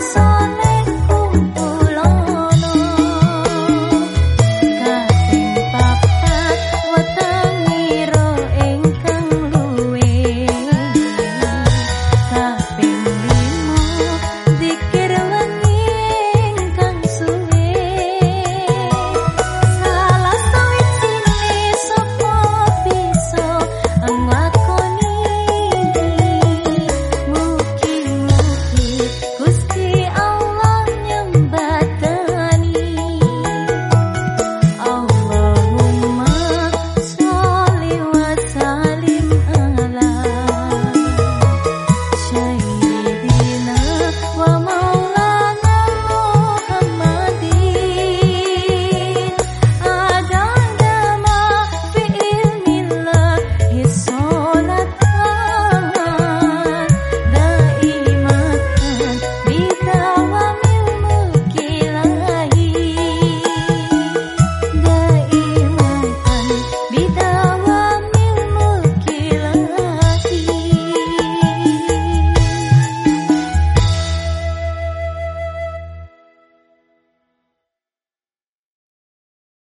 so